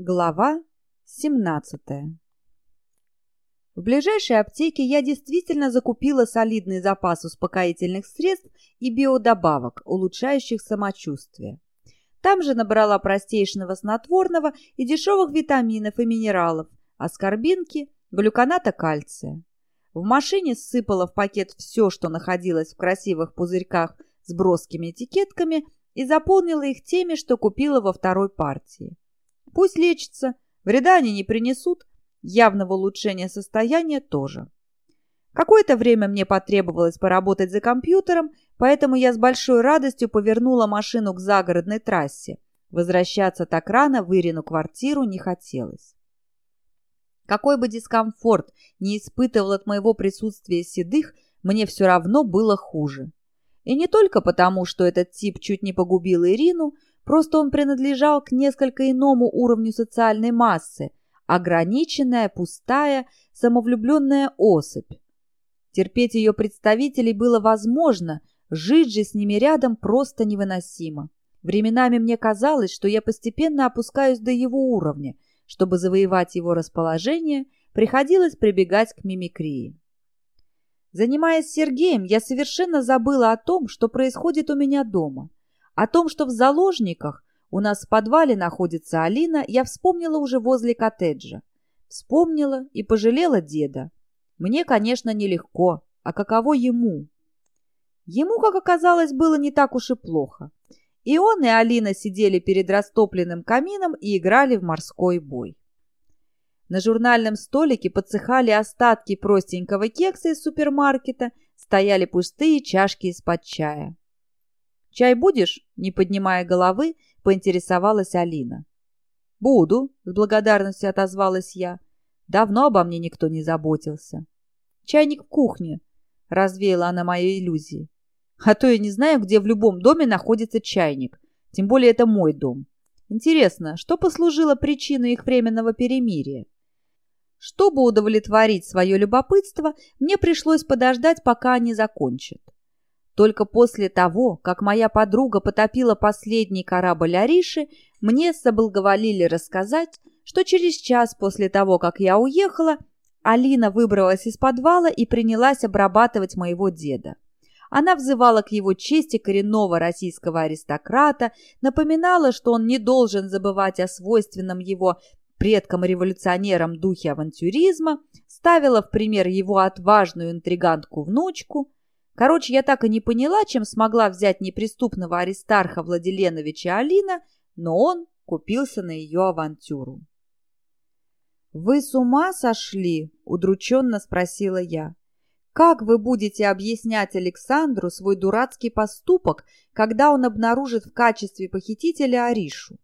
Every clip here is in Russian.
Глава 17 В ближайшей аптеке я действительно закупила солидный запас успокоительных средств и биодобавок, улучшающих самочувствие. Там же набрала простейшего снотворного и дешевых витаминов и минералов, аскорбинки, глюконата кальция. В машине сыпала в пакет все, что находилось в красивых пузырьках с броскими этикетками и заполнила их теми, что купила во второй партии. Пусть лечится, вреда они не принесут, явного улучшения состояния тоже. Какое-то время мне потребовалось поработать за компьютером, поэтому я с большой радостью повернула машину к загородной трассе. Возвращаться так рано в Ирину квартиру не хотелось. Какой бы дискомфорт не испытывал от моего присутствия седых, мне все равно было хуже. И не только потому, что этот тип чуть не погубил Ирину, Просто он принадлежал к несколько иному уровню социальной массы, ограниченная, пустая, самовлюбленная особь. Терпеть ее представителей было возможно, жить же с ними рядом просто невыносимо. Временами мне казалось, что я постепенно опускаюсь до его уровня. Чтобы завоевать его расположение, приходилось прибегать к мимикрии. Занимаясь Сергеем, я совершенно забыла о том, что происходит у меня дома. О том, что в заложниках у нас в подвале находится Алина, я вспомнила уже возле коттеджа. Вспомнила и пожалела деда. Мне, конечно, нелегко, а каково ему? Ему, как оказалось, было не так уж и плохо. И он, и Алина сидели перед растопленным камином и играли в морской бой. На журнальном столике подсыхали остатки простенького кекса из супермаркета, стояли пустые чашки из-под чая. «Чай будешь?» — не поднимая головы, поинтересовалась Алина. «Буду», — с благодарностью отозвалась я. Давно обо мне никто не заботился. «Чайник в кухне», — развеяла она мои иллюзии. «А то я не знаю, где в любом доме находится чайник. Тем более это мой дом. Интересно, что послужило причиной их временного перемирия?» Чтобы удовлетворить свое любопытство, мне пришлось подождать, пока они закончат. Только после того, как моя подруга потопила последний корабль Ариши, мне соблаговолили рассказать, что через час после того, как я уехала, Алина выбралась из подвала и принялась обрабатывать моего деда. Она взывала к его чести коренного российского аристократа, напоминала, что он не должен забывать о свойственном его предкам-революционерам духе авантюризма, ставила в пример его отважную интригантку-внучку – Короче, я так и не поняла, чем смогла взять неприступного Аристарха Владиленовича Алина, но он купился на ее авантюру. «Вы с ума сошли?» – удрученно спросила я. «Как вы будете объяснять Александру свой дурацкий поступок, когда он обнаружит в качестве похитителя Аришу?»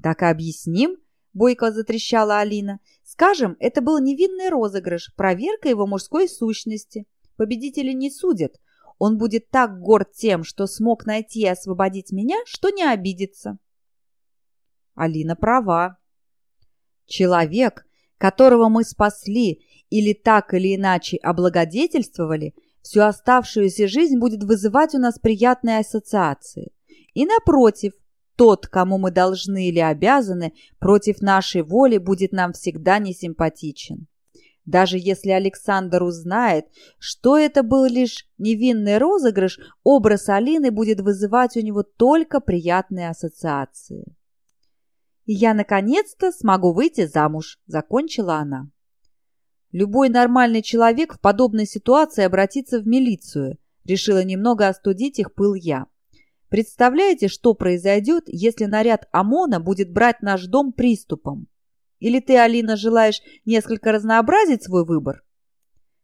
«Так и объясним», – бойко затрещала Алина. «Скажем, это был невинный розыгрыш, проверка его мужской сущности». Победители не судят. Он будет так горд тем, что смог найти и освободить меня, что не обидится. Алина права. Человек, которого мы спасли или так или иначе облагодетельствовали, всю оставшуюся жизнь будет вызывать у нас приятные ассоциации. И напротив, тот, кому мы должны или обязаны, против нашей воли будет нам всегда несимпатичен. Даже если Александр узнает, что это был лишь невинный розыгрыш, образ Алины будет вызывать у него только приятные ассоциации. «И я, наконец-то, смогу выйти замуж», — закончила она. Любой нормальный человек в подобной ситуации обратится в милицию, решила немного остудить их пыл я. Представляете, что произойдет, если наряд ОМОНа будет брать наш дом приступом? Или ты, Алина, желаешь несколько разнообразить свой выбор?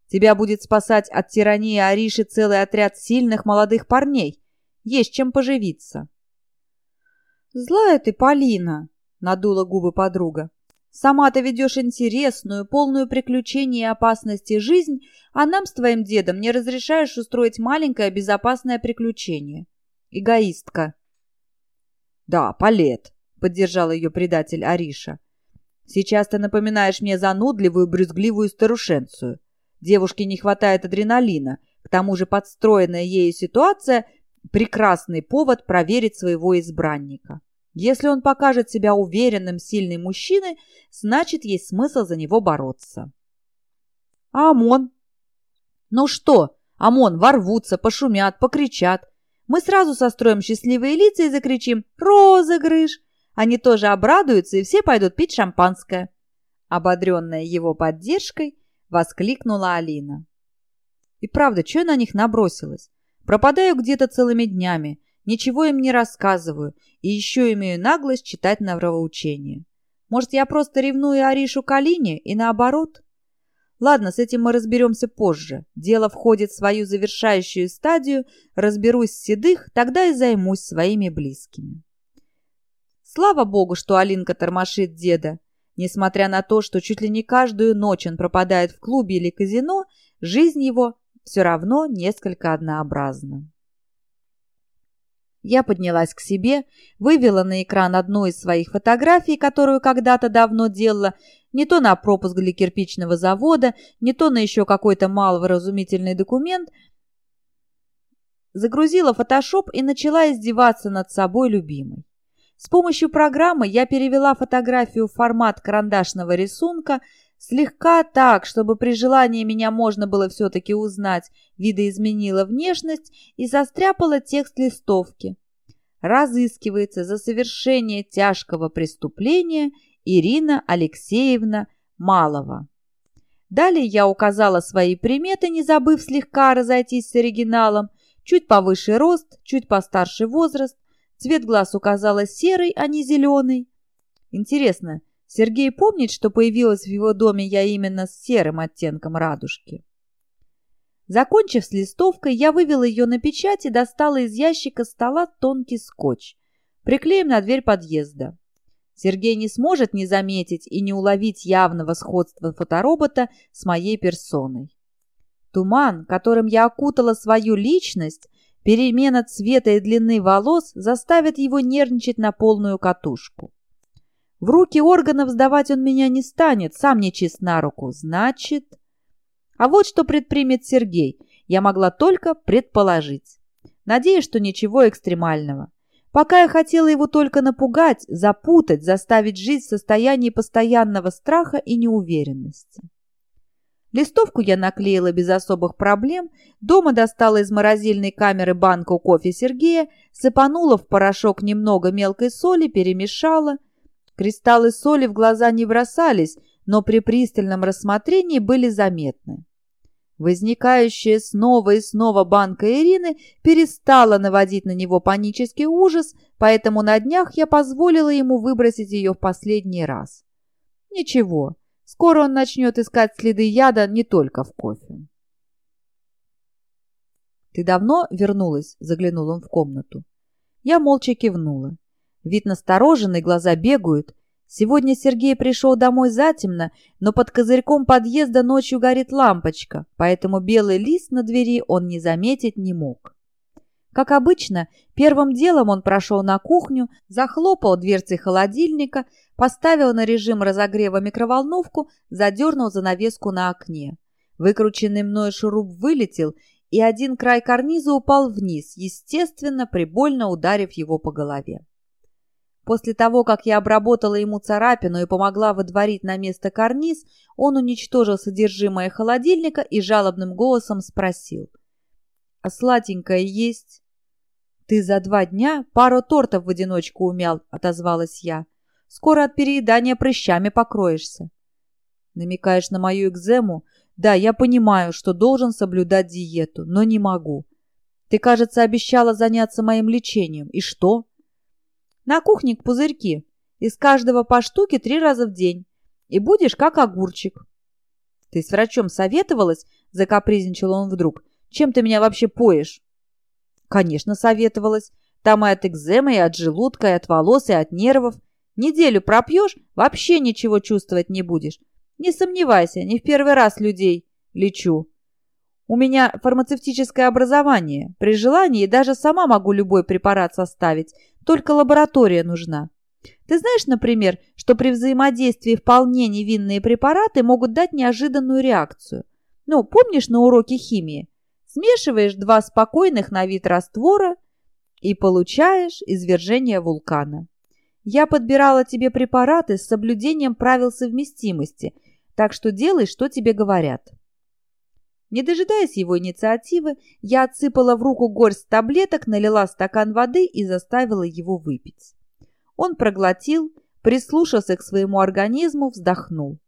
Тебя будет спасать от тирании Ариши целый отряд сильных молодых парней. Есть чем поживиться. Злая ты, Полина, надула губы подруга. Сама ты ведешь интересную, полную приключений и опасности жизнь, а нам с твоим дедом не разрешаешь устроить маленькое безопасное приключение. Эгоистка. Да, Палет, поддержал ее предатель Ариша. Сейчас ты напоминаешь мне занудливую, брюзгливую старушенцию. Девушке не хватает адреналина. К тому же подстроенная ею ситуация – прекрасный повод проверить своего избранника. Если он покажет себя уверенным, сильным мужчиной, значит, есть смысл за него бороться. А ОМОН? Ну что, ОМОН ворвутся, пошумят, покричат. Мы сразу состроим счастливые лица и закричим «Розыгрыш!» Они тоже обрадуются, и все пойдут пить шампанское. Ободренная его поддержкой, воскликнула Алина. И правда, что я на них набросилась? Пропадаю где-то целыми днями, ничего им не рассказываю и еще имею наглость читать нравоучения. Может, я просто ревную Аришу к Алине и наоборот? Ладно, с этим мы разберемся позже. Дело входит в свою завершающую стадию, разберусь с седых, тогда и займусь своими близкими. Слава богу, что Алинка тормошит деда. Несмотря на то, что чуть ли не каждую ночь он пропадает в клубе или казино, жизнь его все равно несколько однообразна. Я поднялась к себе, вывела на экран одну из своих фотографий, которую когда-то давно делала, не то на пропуск для кирпичного завода, не то на еще какой-то маловыразумительный документ, загрузила фотошоп и начала издеваться над собой любимой. С помощью программы я перевела фотографию в формат карандашного рисунка, слегка так, чтобы при желании меня можно было все-таки узнать, видоизменила внешность и застряпала текст листовки. Разыскивается за совершение тяжкого преступления Ирина Алексеевна Малова. Далее я указала свои приметы, не забыв слегка разойтись с оригиналом, чуть повыше рост, чуть постарше возраст, Цвет глаз указала серый, а не зеленый. Интересно, Сергей помнит, что появилась в его доме я именно с серым оттенком радужки? Закончив с листовкой, я вывела ее на печать и достала из ящика стола тонкий скотч. Приклеим на дверь подъезда. Сергей не сможет не заметить и не уловить явного сходства фоторобота с моей персоной. Туман, которым я окутала свою личность, Перемена цвета и длины волос заставит его нервничать на полную катушку. В руки органов сдавать он меня не станет, сам не чист на руку. Значит... А вот что предпримет Сергей, я могла только предположить. Надеюсь, что ничего экстремального. Пока я хотела его только напугать, запутать, заставить жить в состоянии постоянного страха и неуверенности. Листовку я наклеила без особых проблем, дома достала из морозильной камеры банку кофе Сергея, сыпанула в порошок немного мелкой соли, перемешала. Кристаллы соли в глаза не бросались, но при пристальном рассмотрении были заметны. Возникающая снова и снова банка Ирины перестала наводить на него панический ужас, поэтому на днях я позволила ему выбросить ее в последний раз. Ничего, Скоро он начнет искать следы яда не только в кофе. «Ты давно вернулась?» – заглянул он в комнату. Я молча кивнула. Вид настороженный, глаза бегают. Сегодня Сергей пришел домой затемно, но под козырьком подъезда ночью горит лампочка, поэтому белый лист на двери он не заметить не мог. Как обычно, первым делом он прошел на кухню, захлопал дверцей холодильника, поставил на режим разогрева микроволновку, задернул занавеску на окне. Выкрученный мной шуруп вылетел, и один край карниза упал вниз, естественно, прибольно ударив его по голове. После того, как я обработала ему царапину и помогла выдворить на место карниз, он уничтожил содержимое холодильника и жалобным голосом спросил. «А сладенькое есть?» «Ты за два дня пару тортов в одиночку умял», — отозвалась я. «Скоро от переедания прыщами покроешься». «Намекаешь на мою экзему?» «Да, я понимаю, что должен соблюдать диету, но не могу. Ты, кажется, обещала заняться моим лечением. И что?» «На кухне к пузырьки. Из каждого по штуке три раза в день. И будешь как огурчик». «Ты с врачом советовалась?» — закапризничал он вдруг. «Чем ты меня вообще поешь?» Конечно, советовалась. Там и от экземы, и от желудка, и от волос, и от нервов. Неделю пропьешь, вообще ничего чувствовать не будешь. Не сомневайся, не в первый раз людей лечу. У меня фармацевтическое образование. При желании даже сама могу любой препарат составить. Только лаборатория нужна. Ты знаешь, например, что при взаимодействии вполне невинные препараты могут дать неожиданную реакцию? Ну, помнишь на уроке химии? Смешиваешь два спокойных на вид раствора и получаешь извержение вулкана. Я подбирала тебе препараты с соблюдением правил совместимости, так что делай, что тебе говорят». Не дожидаясь его инициативы, я отсыпала в руку горсть таблеток, налила стакан воды и заставила его выпить. Он проглотил, прислушался к своему организму, вздохнул.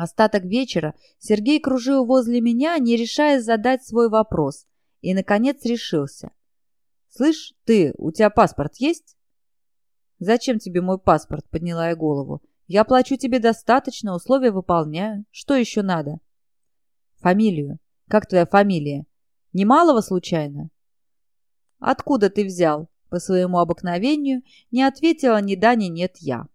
Остаток вечера Сергей кружил возле меня, не решая задать свой вопрос, и, наконец, решился. «Слышь, ты, у тебя паспорт есть?» «Зачем тебе мой паспорт?» — подняла я голову. «Я плачу тебе достаточно, условия выполняю. Что еще надо?» «Фамилию. Как твоя фамилия? Немалого случайно?» «Откуда ты взял?» По своему обыкновению не ответила ни да, ни нет я.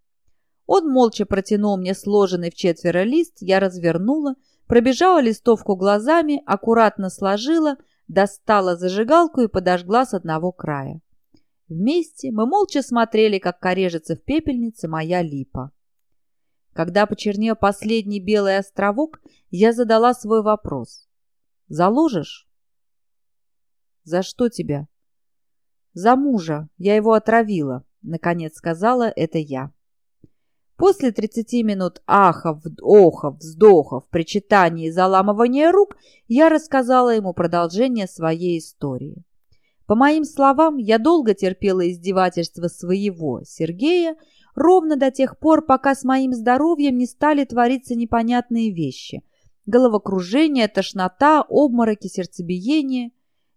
Он молча протянул мне сложенный в четверо лист, я развернула, пробежала листовку глазами, аккуратно сложила, достала зажигалку и подожгла с одного края. Вместе мы молча смотрели, как корежится в пепельнице моя липа. Когда почернел последний белый островок, я задала свой вопрос. «Заложишь?» «За что тебя?» «За мужа. Я его отравила», — наконец сказала это я. После 30 минут ахов, охов, вздохов, причитаний и заламывания рук я рассказала ему продолжение своей истории. По моим словам, я долго терпела издевательства своего, Сергея, ровно до тех пор, пока с моим здоровьем не стали твориться непонятные вещи. Головокружение, тошнота, обмороки, сердцебиение.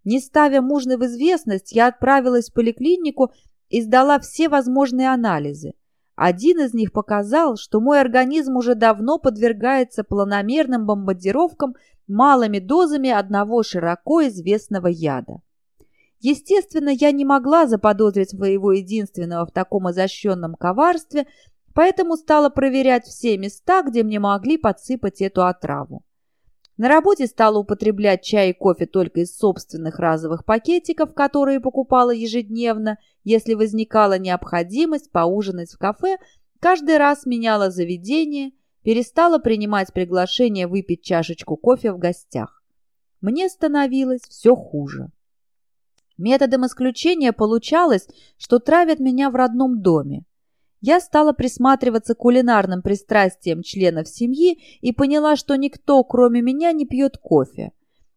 Не ставя мужа в известность, я отправилась в поликлинику и сдала все возможные анализы. Один из них показал, что мой организм уже давно подвергается планомерным бомбардировкам малыми дозами одного широко известного яда. Естественно, я не могла заподозрить своего единственного в таком изощренном коварстве, поэтому стала проверять все места, где мне могли подсыпать эту отраву. На работе стала употреблять чай и кофе только из собственных разовых пакетиков, которые покупала ежедневно, если возникала необходимость поужинать в кафе, каждый раз меняла заведение, перестала принимать приглашение выпить чашечку кофе в гостях. Мне становилось все хуже. Методом исключения получалось, что травят меня в родном доме. Я стала присматриваться к кулинарным пристрастиям членов семьи и поняла, что никто, кроме меня, не пьет кофе.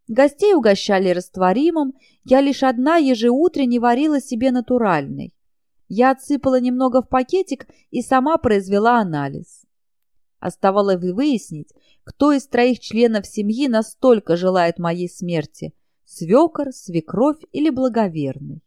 Гостей угощали растворимым, я лишь одна ежеутренне варила себе натуральный. Я отсыпала немного в пакетик и сама произвела анализ. Оставалось выяснить, кто из троих членов семьи настолько желает моей смерти – свекор, свекровь или благоверный.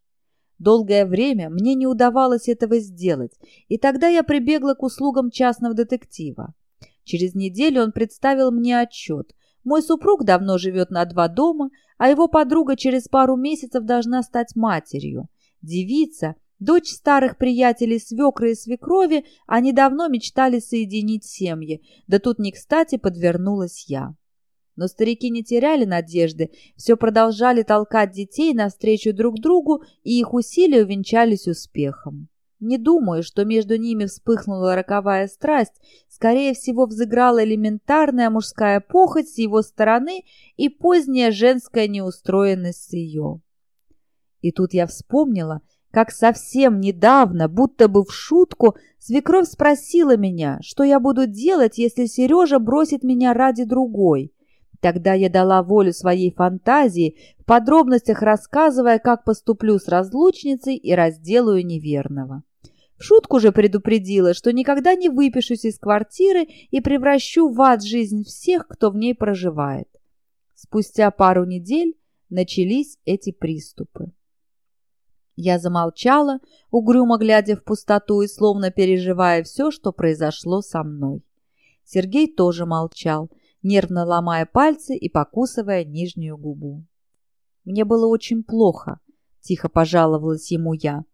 Долгое время мне не удавалось этого сделать, и тогда я прибегла к услугам частного детектива. Через неделю он представил мне отчет. Мой супруг давно живет на два дома, а его подруга через пару месяцев должна стать матерью. Девица, дочь старых приятелей свекры и свекрови, они давно мечтали соединить семьи, да тут не кстати подвернулась я. Но старики не теряли надежды, все продолжали толкать детей навстречу друг другу, и их усилия увенчались успехом. Не думаю, что между ними вспыхнула роковая страсть, скорее всего, взыграла элементарная мужская похоть с его стороны и поздняя женская неустроенность с ее. И тут я вспомнила, как совсем недавно, будто бы в шутку, свекровь спросила меня, что я буду делать, если Сережа бросит меня ради другой. Тогда я дала волю своей фантазии, в подробностях рассказывая, как поступлю с разлучницей и разделаю неверного. В шутку же предупредила, что никогда не выпишусь из квартиры и превращу в ад жизнь всех, кто в ней проживает. Спустя пару недель начались эти приступы. Я замолчала, угрюмо глядя в пустоту и словно переживая все, что произошло со мной. Сергей тоже молчал, нервно ломая пальцы и покусывая нижнюю губу. «Мне было очень плохо», — тихо пожаловалась ему я.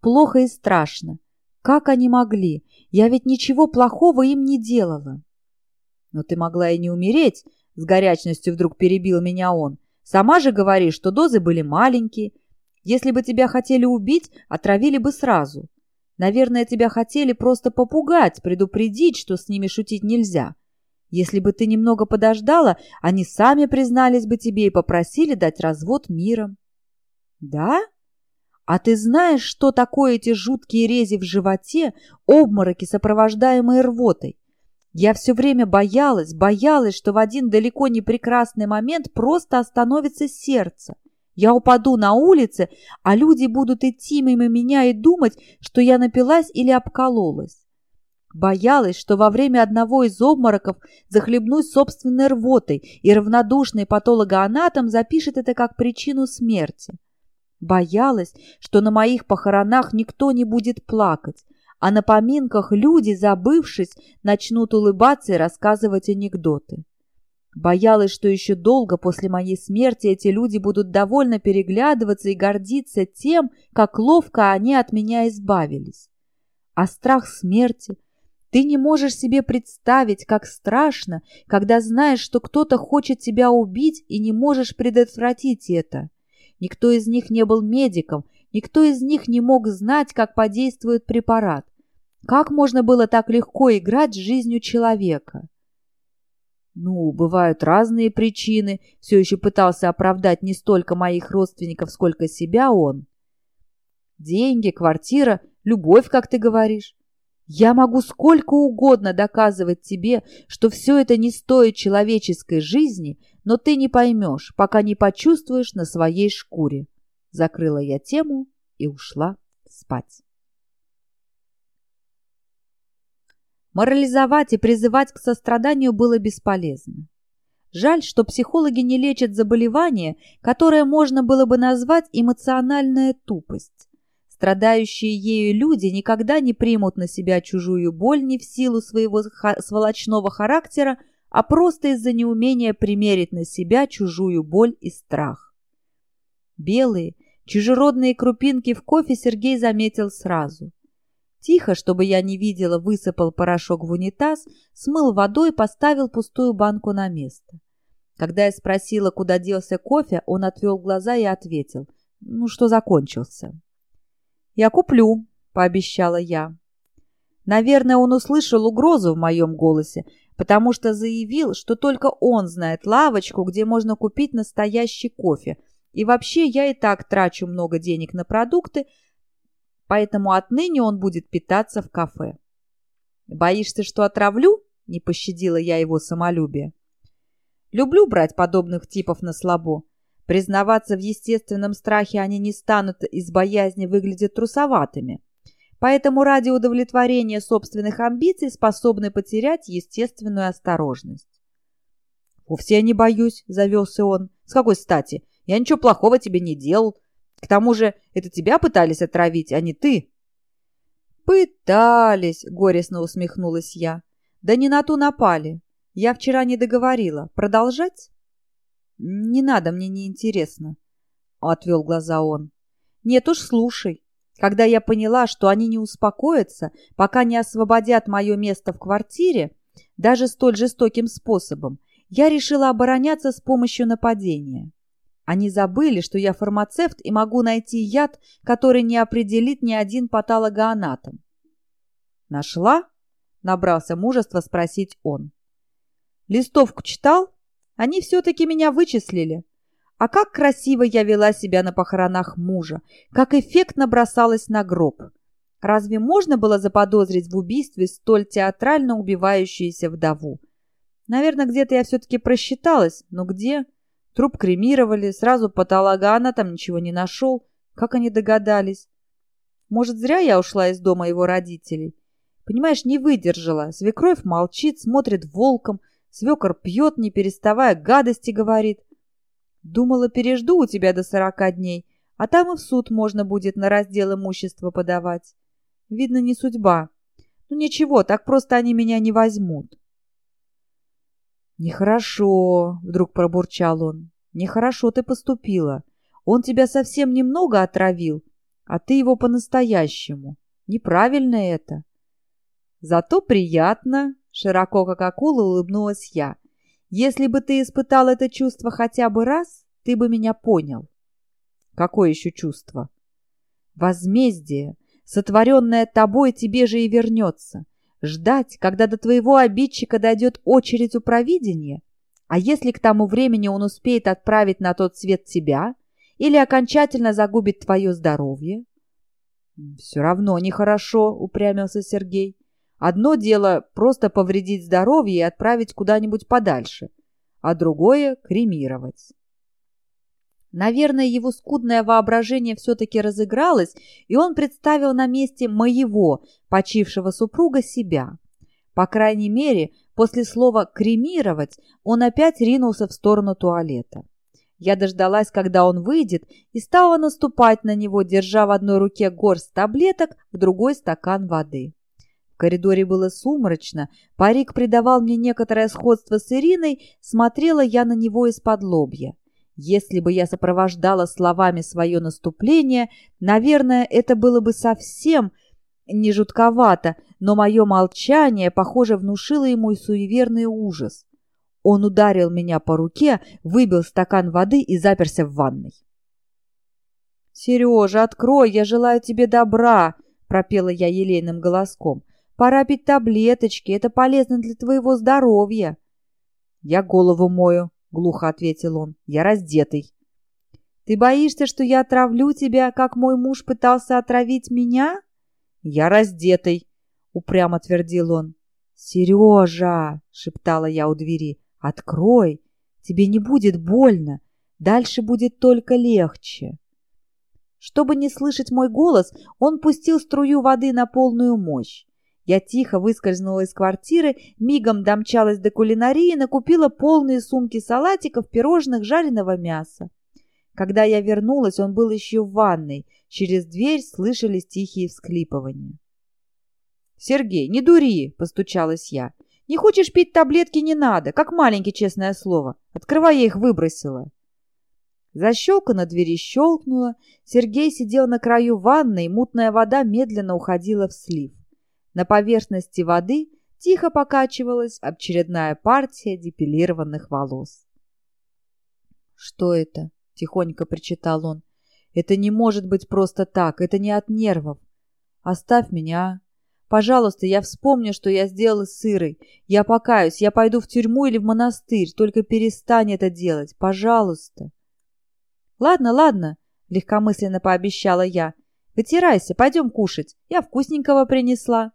«Плохо и страшно. Как они могли? Я ведь ничего плохого им не делала». «Но ты могла и не умереть», — с горячностью вдруг перебил меня он. «Сама же говоришь, что дозы были маленькие. Если бы тебя хотели убить, отравили бы сразу. Наверное, тебя хотели просто попугать, предупредить, что с ними шутить нельзя. Если бы ты немного подождала, они сами признались бы тебе и попросили дать развод миром. Да? А ты знаешь, что такое эти жуткие рези в животе, обмороки, сопровождаемые рвотой? Я все время боялась, боялась, что в один далеко не прекрасный момент просто остановится сердце. Я упаду на улице, а люди будут идти мимо меня и думать, что я напилась или обкололась. Боялась, что во время одного из обмороков захлебнусь собственной рвотой, и равнодушный патологоанатом запишет это как причину смерти. Боялась, что на моих похоронах никто не будет плакать, а на поминках люди, забывшись, начнут улыбаться и рассказывать анекдоты. Боялась, что еще долго после моей смерти эти люди будут довольно переглядываться и гордиться тем, как ловко они от меня избавились. А страх смерти — ты не можешь себе представить, как страшно, когда знаешь, что кто-то хочет тебя убить и не можешь предотвратить это. Никто из них не был медиком, никто из них не мог знать, как подействует препарат. Как можно было так легко играть с жизнью человека? Ну, бывают разные причины, все еще пытался оправдать не столько моих родственников, сколько себя он. Деньги, квартира, любовь, как ты говоришь. Я могу сколько угодно доказывать тебе, что все это не стоит человеческой жизни, но ты не поймешь, пока не почувствуешь на своей шкуре. Закрыла я тему и ушла спать. Морализовать и призывать к состраданию было бесполезно. Жаль, что психологи не лечат заболевание, которое можно было бы назвать эмоциональная тупость. Страдающие ею люди никогда не примут на себя чужую боль не в силу своего сволочного характера, а просто из-за неумения примерить на себя чужую боль и страх. Белые, чужеродные крупинки в кофе Сергей заметил сразу. Тихо, чтобы я не видела, высыпал порошок в унитаз, смыл водой и поставил пустую банку на место. Когда я спросила, куда делся кофе, он отвел глаза и ответил, ну, что закончился. «Я куплю», — пообещала я. Наверное, он услышал угрозу в моем голосе, потому что заявил, что только он знает лавочку, где можно купить настоящий кофе. И вообще я и так трачу много денег на продукты, поэтому отныне он будет питаться в кафе. «Боишься, что отравлю?» — не пощадила я его самолюбие. Люблю брать подобных типов на слабо. Признаваться в естественном страхе они не станут из боязни выглядеть трусоватыми. Поэтому ради удовлетворения собственных амбиций способны потерять естественную осторожность. «Вовсе я не боюсь», — завелся он. «С какой стати? Я ничего плохого тебе не делал. К тому же это тебя пытались отравить, а не ты». «Пытались», — горестно усмехнулась я. «Да не на ту напали. Я вчера не договорила. Продолжать?» «Не надо, мне не интересно», — отвел глаза он. «Нет уж, слушай. Когда я поняла, что они не успокоятся, пока не освободят мое место в квартире, даже столь жестоким способом, я решила обороняться с помощью нападения. Они забыли, что я фармацевт и могу найти яд, который не определит ни один патологоанатом. «Нашла?» — набрался мужества спросить он. «Листовку читал?» Они все-таки меня вычислили. А как красиво я вела себя на похоронах мужа, как эффектно бросалась на гроб. Разве можно было заподозрить в убийстве столь театрально убивающуюся вдову? Наверное, где-то я все-таки просчиталась, но где? Труп кремировали, сразу патологоана там ничего не нашел. Как они догадались? Может, зря я ушла из дома его родителей? Понимаешь, не выдержала. Свекровь молчит, смотрит волком, Свекор пьет, не переставая, гадости говорит. Думала, пережду у тебя до сорока дней, а там и в суд можно будет на раздел имущества подавать. Видно, не судьба. Ну ничего, так просто они меня не возьмут. Нехорошо, вдруг пробурчал он. Нехорошо ты поступила. Он тебя совсем немного отравил, а ты его по-настоящему. Неправильно это. Зато приятно, Широко, как акула, улыбнулась я. «Если бы ты испытал это чувство хотя бы раз, ты бы меня понял». «Какое еще чувство?» «Возмездие, сотворенное тобой, тебе же и вернется. Ждать, когда до твоего обидчика дойдет очередь у провидения? А если к тому времени он успеет отправить на тот свет тебя? или окончательно загубит твое здоровье? Все равно нехорошо, упрямился Сергей. Одно дело просто повредить здоровье и отправить куда-нибудь подальше, а другое — кремировать. Наверное, его скудное воображение все-таки разыгралось, и он представил на месте моего, почившего супруга, себя. По крайней мере, после слова «кремировать» он опять ринулся в сторону туалета. Я дождалась, когда он выйдет, и стала наступать на него, держа в одной руке горсть таблеток, в другой стакан воды. Коридоре было сумрачно, парик придавал мне некоторое сходство с Ириной, смотрела я на него из-под лобья. Если бы я сопровождала словами свое наступление, наверное, это было бы совсем не жутковато, но мое молчание, похоже, внушило ему суеверный ужас. Он ударил меня по руке, выбил стакан воды и заперся в ванной. «Сережа, открой, я желаю тебе добра!» — пропела я елейным голоском. «Пора пить таблеточки, это полезно для твоего здоровья». «Я голову мою», — глухо ответил он. «Я раздетый». «Ты боишься, что я отравлю тебя, как мой муж пытался отравить меня?» «Я раздетый», — упрямо твердил он. «Сережа!» — шептала я у двери. «Открой! Тебе не будет больно. Дальше будет только легче». Чтобы не слышать мой голос, он пустил струю воды на полную мощь. Я тихо выскользнула из квартиры, мигом домчалась до кулинарии накупила полные сумки салатиков, пирожных, жареного мяса. Когда я вернулась, он был еще в ванной. Через дверь слышались тихие всклипывания. «Сергей, не дури!» — постучалась я. «Не хочешь пить таблетки — не надо, как маленький, честное слово. Открывай, я их выбросила». Защелка на двери щелкнула. Сергей сидел на краю ванны, мутная вода медленно уходила в слив. На поверхности воды тихо покачивалась очередная партия депилированных волос. «Что это?» — тихонько причитал он. «Это не может быть просто так, это не от нервов. Оставь меня, Пожалуйста, я вспомню, что я сделала с Ирой. Я покаюсь, я пойду в тюрьму или в монастырь, только перестань это делать, пожалуйста». «Ладно, ладно», — легкомысленно пообещала я. «Вытирайся, пойдем кушать. Я вкусненького принесла».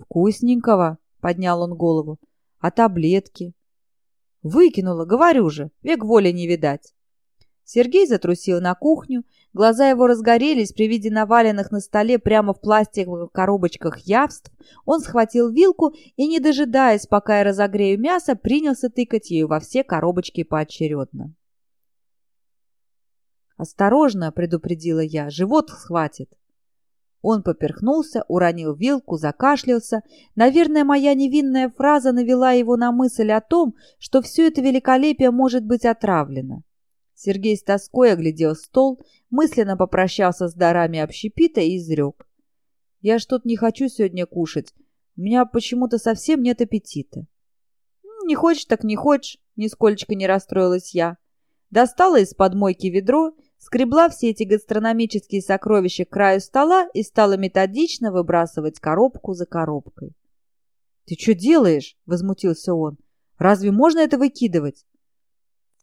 «Вкусненького?» — поднял он голову. «А таблетки?» «Выкинула, говорю же, век воли не видать». Сергей затрусил на кухню, глаза его разгорелись при виде наваленных на столе прямо в пластиковых коробочках явств. Он схватил вилку и, не дожидаясь, пока я разогрею мясо, принялся тыкать ею во все коробочки поочередно. «Осторожно!» — предупредила я. «Живот схватит!» Он поперхнулся, уронил вилку, закашлялся. Наверное, моя невинная фраза навела его на мысль о том, что все это великолепие может быть отравлено. Сергей с тоской оглядел стол, мысленно попрощался с дарами общепита и изрек. «Я что-то не хочу сегодня кушать. У меня почему-то совсем нет аппетита». «Не хочешь, так не хочешь», — нисколько не расстроилась я. Достала из подмойки ведро, скребла все эти гастрономические сокровища к краю стола и стала методично выбрасывать коробку за коробкой. «Ты что делаешь?» — возмутился он. «Разве можно это выкидывать?»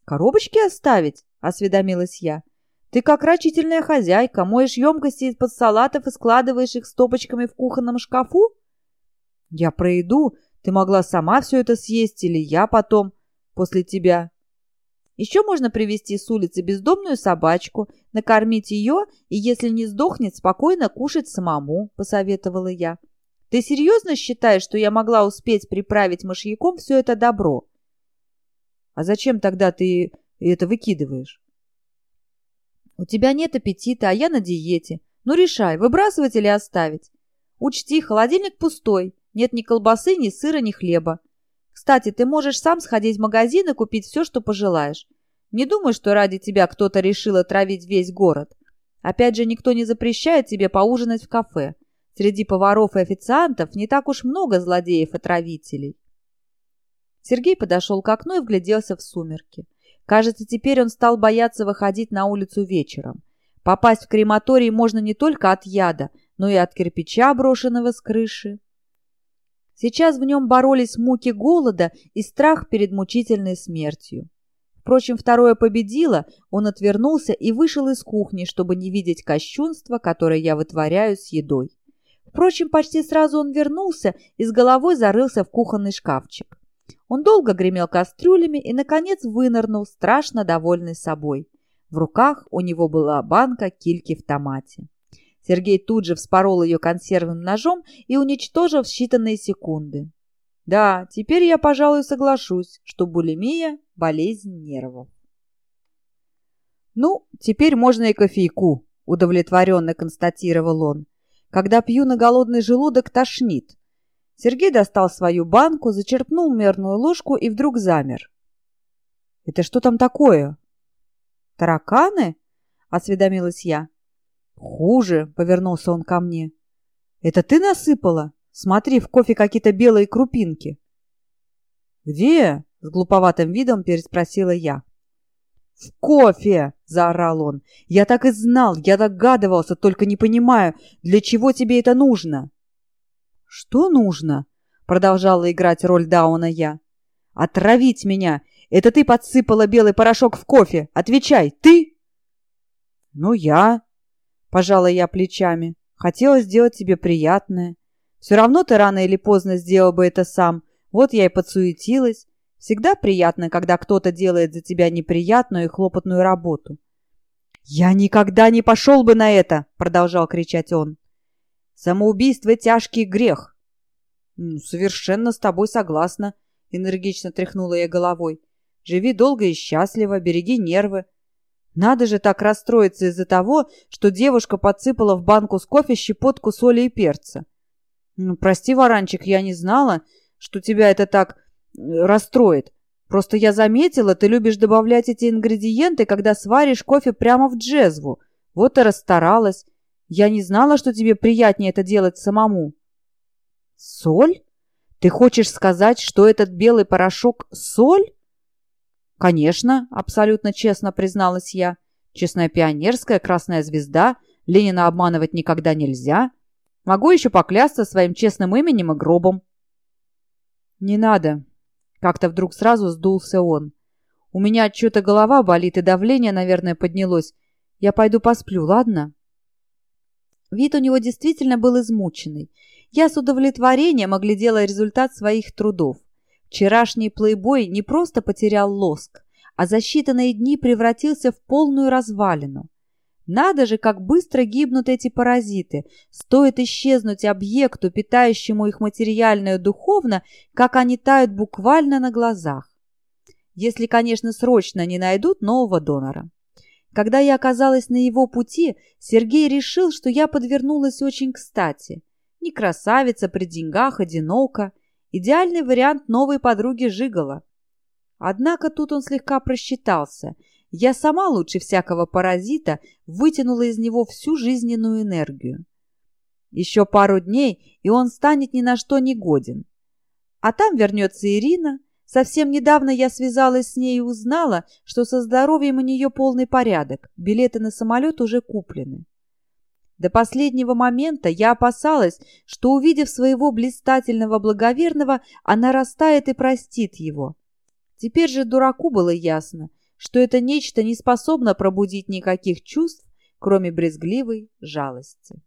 «Коробочки оставить?» — осведомилась я. «Ты как рачительная хозяйка, моешь емкости из-под салатов и складываешь их стопочками в кухонном шкафу?» «Я про еду. Ты могла сама все это съесть или я потом, после тебя?» Еще можно привезти с улицы бездомную собачку, накормить ее и, если не сдохнет, спокойно кушать самому», — посоветовала я. «Ты серьезно считаешь, что я могла успеть приправить мышьяком все это добро?» «А зачем тогда ты это выкидываешь?» «У тебя нет аппетита, а я на диете. Ну решай, выбрасывать или оставить. Учти, холодильник пустой, нет ни колбасы, ни сыра, ни хлеба. Кстати, ты можешь сам сходить в магазин и купить все, что пожелаешь. Не думай, что ради тебя кто-то решил отравить весь город. Опять же, никто не запрещает тебе поужинать в кафе. Среди поваров и официантов не так уж много злодеев-отравителей. Сергей подошел к окну и вгляделся в сумерки. Кажется, теперь он стал бояться выходить на улицу вечером. Попасть в крематорий можно не только от яда, но и от кирпича, брошенного с крыши. Сейчас в нем боролись муки голода и страх перед мучительной смертью. Впрочем, второе победило, он отвернулся и вышел из кухни, чтобы не видеть кощунства, которое я вытворяю с едой. Впрочем, почти сразу он вернулся и с головой зарылся в кухонный шкафчик. Он долго гремел кастрюлями и, наконец, вынырнул, страшно довольный собой. В руках у него была банка кильки в томате. Сергей тут же вспорол ее консервным ножом и уничтожил в считанные секунды. Да, теперь я, пожалуй, соглашусь, что булимия – болезнь нервов. «Ну, теперь можно и кофейку», – удовлетворенно констатировал он. «Когда пью на голодный желудок, тошнит». Сергей достал свою банку, зачерпнул мерную ложку и вдруг замер. «Это что там такое?» «Тараканы?» — осведомилась я. «Хуже», — повернулся он ко мне. «Это ты насыпала? Смотри, в кофе какие-то белые крупинки». «Где?» — с глуповатым видом переспросила я. «В кофе!» — заорал он. «Я так и знал, я догадывался, только не понимаю, для чего тебе это нужно?» «Что нужно?» — продолжала играть роль Дауна я. «Отравить меня! Это ты подсыпала белый порошок в кофе! Отвечай, ты?» «Ну, я...» Пожала я плечами. Хотела сделать тебе приятное. Все равно ты рано или поздно сделал бы это сам. Вот я и подсуетилась. Всегда приятно, когда кто-то делает за тебя неприятную и хлопотную работу. «Я никогда не пошел бы на это!» — продолжал кричать он. «Самоубийство — тяжкий грех». «Ну, «Совершенно с тобой согласна», — энергично тряхнула я головой. «Живи долго и счастливо, береги нервы. Надо же так расстроиться из-за того, что девушка подсыпала в банку с кофе щепотку соли и перца. Ну, прости, Варанчик, я не знала, что тебя это так э, расстроит. Просто я заметила, ты любишь добавлять эти ингредиенты, когда сваришь кофе прямо в джезву. Вот и расстаралась. Я не знала, что тебе приятнее это делать самому. Соль? Ты хочешь сказать, что этот белый порошок — соль? «Конечно», — абсолютно честно призналась я. «Честная пионерская, красная звезда. Ленина обманывать никогда нельзя. Могу еще поклясться своим честным именем и гробом». «Не надо», — как-то вдруг сразу сдулся он. «У меня что-то голова болит, и давление, наверное, поднялось. Я пойду посплю, ладно?» Вид у него действительно был измученный. Я с удовлетворением оглядела результат своих трудов. Вчерашний плейбой не просто потерял лоск, а за считанные дни превратился в полную развалину. Надо же, как быстро гибнут эти паразиты. Стоит исчезнуть объекту, питающему их материально и духовно, как они тают буквально на глазах. Если, конечно, срочно не найдут нового донора. Когда я оказалась на его пути, Сергей решил, что я подвернулась очень кстати. Не красавица при деньгах, одинока – Идеальный вариант новой подруги Жигала. Однако тут он слегка просчитался. Я сама лучше всякого паразита вытянула из него всю жизненную энергию. Еще пару дней, и он станет ни на что не годен. А там вернется Ирина. Совсем недавно я связалась с ней и узнала, что со здоровьем у нее полный порядок. Билеты на самолет уже куплены. До последнего момента я опасалась, что, увидев своего блистательного благоверного, она растает и простит его. Теперь же дураку было ясно, что это нечто не способно пробудить никаких чувств, кроме брезгливой жалости.